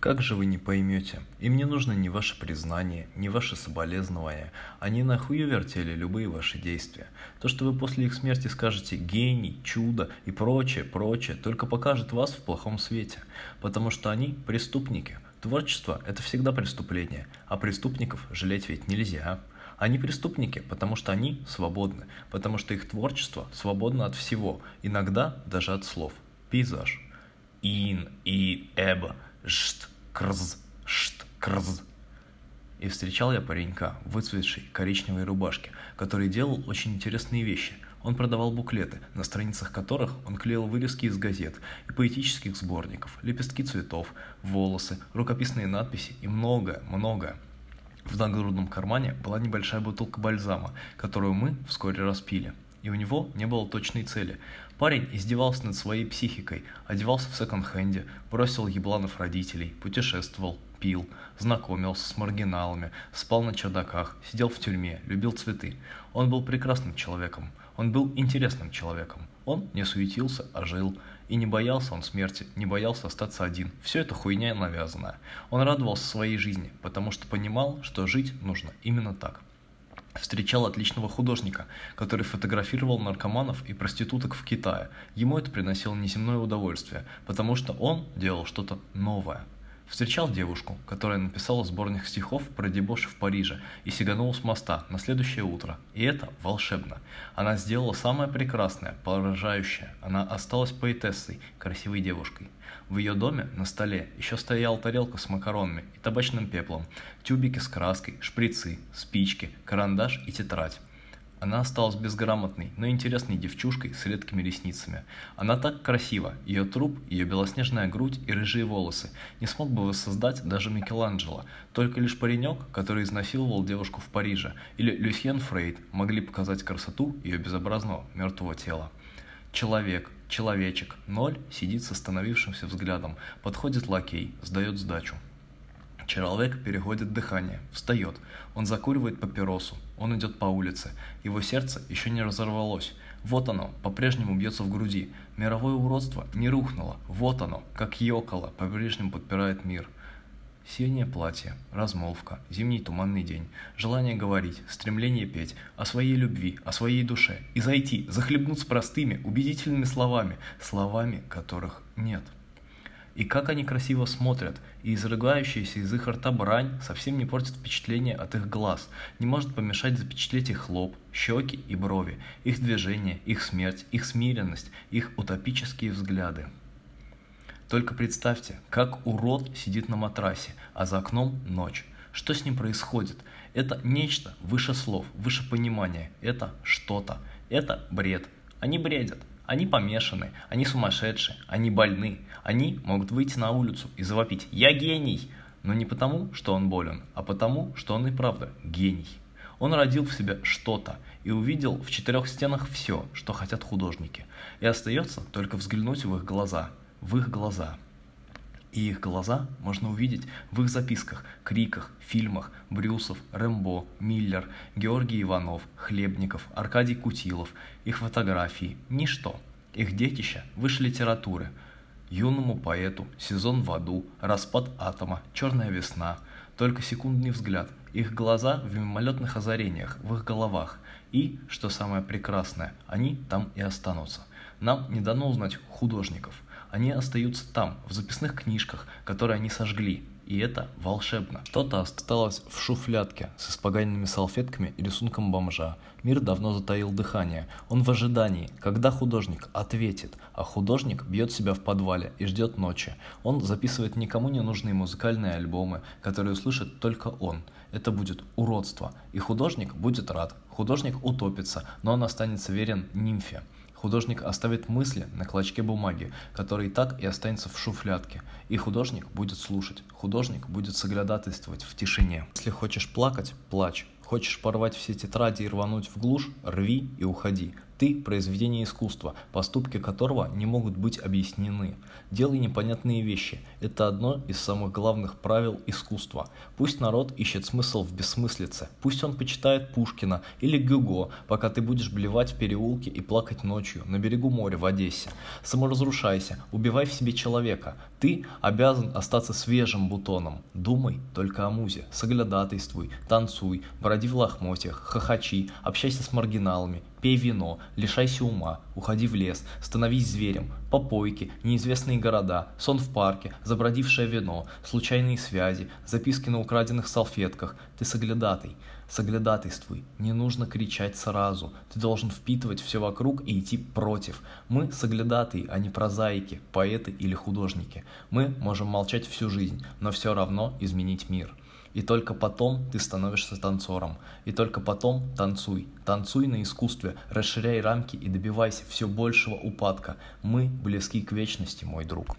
Как же вы не поймете? Им не нужно ни ваше признание, ни ваше соболезнование. Они нахую вертели любые ваши действия. То, что вы после их смерти скажете «гений», «чудо» и прочее, прочее, только покажет вас в плохом свете. Потому что они преступники. Творчество – это всегда преступление, а преступников жалеть ведь нельзя. Они преступники, потому что они свободны, потому что их творчество свободно от всего, иногда даже от слов. Пейзаж. Ин, и, эба – Шт, крз, шт, крз. И встречал я паренька в выцветшей коричневой рубашке, который делал очень интересные вещи. Он продавал буклеты, на страницах которых он клеил вырезки из газет и поэтических сборников, лепестки цветов, волосы, рукописные надписи и многое-многое. В нагрудном кармане была небольшая бутылка бальзама, которую мы вскоре распили и у него не было точной цели. Парень издевался над своей психикой, одевался в секонд-хенде, бросил ебланов родителей, путешествовал, пил, знакомился с маргиналами, спал на чердаках, сидел в тюрьме, любил цветы. Он был прекрасным человеком, он был интересным человеком. Он не суетился, а жил. И не боялся он смерти, не боялся остаться один. Все это хуйня навязанная. Он радовался своей жизни, потому что понимал, что жить нужно именно так встречал отличного художника, который фотографировал наркоманов и проституток в Китае. Ему это приносило неземное удовольствие, потому что он делал что-то новое. Встречал девушку, которая написала сборник стихов про дебош в Париже и сиганула с моста на следующее утро. И это волшебно. Она сделала самое прекрасное, поражающее. Она осталась поэтессой, красивой девушкой. В ее доме на столе еще стояла тарелка с макаронами и табачным пеплом, тюбики с краской, шприцы, спички, карандаш и тетрадь. Она осталась безграмотной, но интересной девчушкой с редкими ресницами. Она так красива, ее труп, ее белоснежная грудь и рыжие волосы не смог бы воссоздать даже Микеланджело. Только лишь паренек, который изнасиловал девушку в Париже, или Люсьен Фрейд могли показать красоту ее безобразного мертвого тела. Человек, человечек, ноль сидит с остановившимся взглядом, подходит лакей, сдает сдачу. Человек переходит дыхание, встает. Он закуривает папиросу. Он идет по улице. Его сердце еще не разорвалось. Вот оно, по-прежнему бьется в груди. Мировое уродство не рухнуло. Вот оно, как ёкало, по-прежнему подпирает мир. Синее платье, размолвка, зимний туманный день, желание говорить, стремление петь о своей любви, о своей душе и зайти, захлебнуться простыми, убедительными словами, словами, которых нет. И как они красиво смотрят, и изрыгающаяся из их рта брань совсем не портит впечатление от их глаз, не может помешать запечатлеть их лоб, щеки и брови, их движения, их смерть, их смиренность, их утопические взгляды. Только представьте, как урод сидит на матрасе, а за окном ночь. Что с ним происходит? Это нечто выше слов, выше понимания. Это что-то. Это бред. Они бредят. Они помешаны, они сумасшедшие, они больны. Они могут выйти на улицу и завопить «Я гений!» Но не потому, что он болен, а потому, что он и правда гений. Он родил в себе что-то и увидел в четырех стенах все, что хотят художники. И остается только взглянуть в их глаза, в их глаза – и их глаза можно увидеть в их записках, криках, фильмах Брюсов, Рэмбо, Миллер, Георгий Иванов, Хлебников, Аркадий Кутилов, их фотографии – ничто. Их детища – выше литературы. Юному поэту, сезон в аду, распад атома, черная весна. Только секундный взгляд, их глаза в мимолетных озарениях, в их головах. И, что самое прекрасное, они там и останутся. Нам не дано узнать художников – они остаются там, в записных книжках, которые они сожгли. И это волшебно. Что-то осталось в шуфлятке с испоганенными салфетками и рисунком бомжа. Мир давно затаил дыхание. Он в ожидании, когда художник ответит, а художник бьет себя в подвале и ждет ночи. Он записывает никому не нужные музыкальные альбомы, которые услышит только он. Это будет уродство. И художник будет рад. Художник утопится, но он останется верен нимфе. Художник оставит мысли на клочке бумаги, который так и останется в шуфлятке. И художник будет слушать. Художник будет соглядатайствовать в тишине. Если хочешь плакать, плачь. Хочешь порвать все тетради и рвануть в глушь, рви и уходи. Ты – произведение искусства, поступки которого не могут быть объяснены. Делай непонятные вещи. Это одно из самых главных правил искусства. Пусть народ ищет смысл в бессмыслице. Пусть он почитает Пушкина или Гюго, пока ты будешь блевать в переулке и плакать ночью на берегу моря в Одессе. Саморазрушайся, убивай в себе человека. Ты обязан остаться свежим бутоном. Думай только о музе, соглядатайствуй, танцуй, броди в лохмотьях, хохочи, общайся с маргиналами, пей вино, лишайся ума, уходи в лес, становись зверем, попойки, неизвестные города, сон в парке, забродившее вино, случайные связи, записки на украденных салфетках. Ты соглядатай, соглядатайствуй, не нужно кричать сразу, ты должен впитывать все вокруг и идти против. Мы соглядатые, а не прозаики, поэты или художники. Мы можем молчать всю жизнь, но все равно изменить мир. И только потом ты становишься танцором. И только потом танцуй. Танцуй на искусстве, расширяй рамки и добивайся все большего упадка. Мы близки к вечности, мой друг.